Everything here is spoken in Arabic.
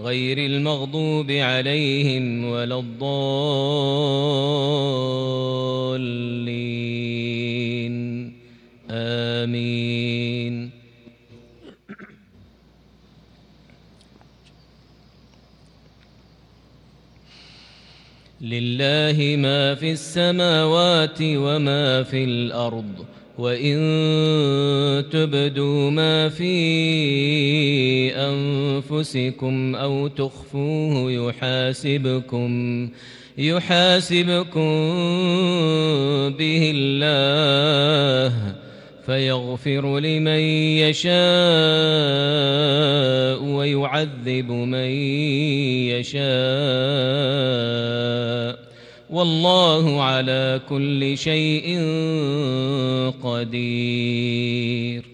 غير المغضوب عليهم ولا الضالين. آمين. لله ما في السماوات وما في الأرض وإن تبدوا ما في أنفسكم أو تخفوه يحاسبكم يحاسبكم به الله فيغفر لمن يشاء ويعذب من يشاء. والله على كل شيء قدير.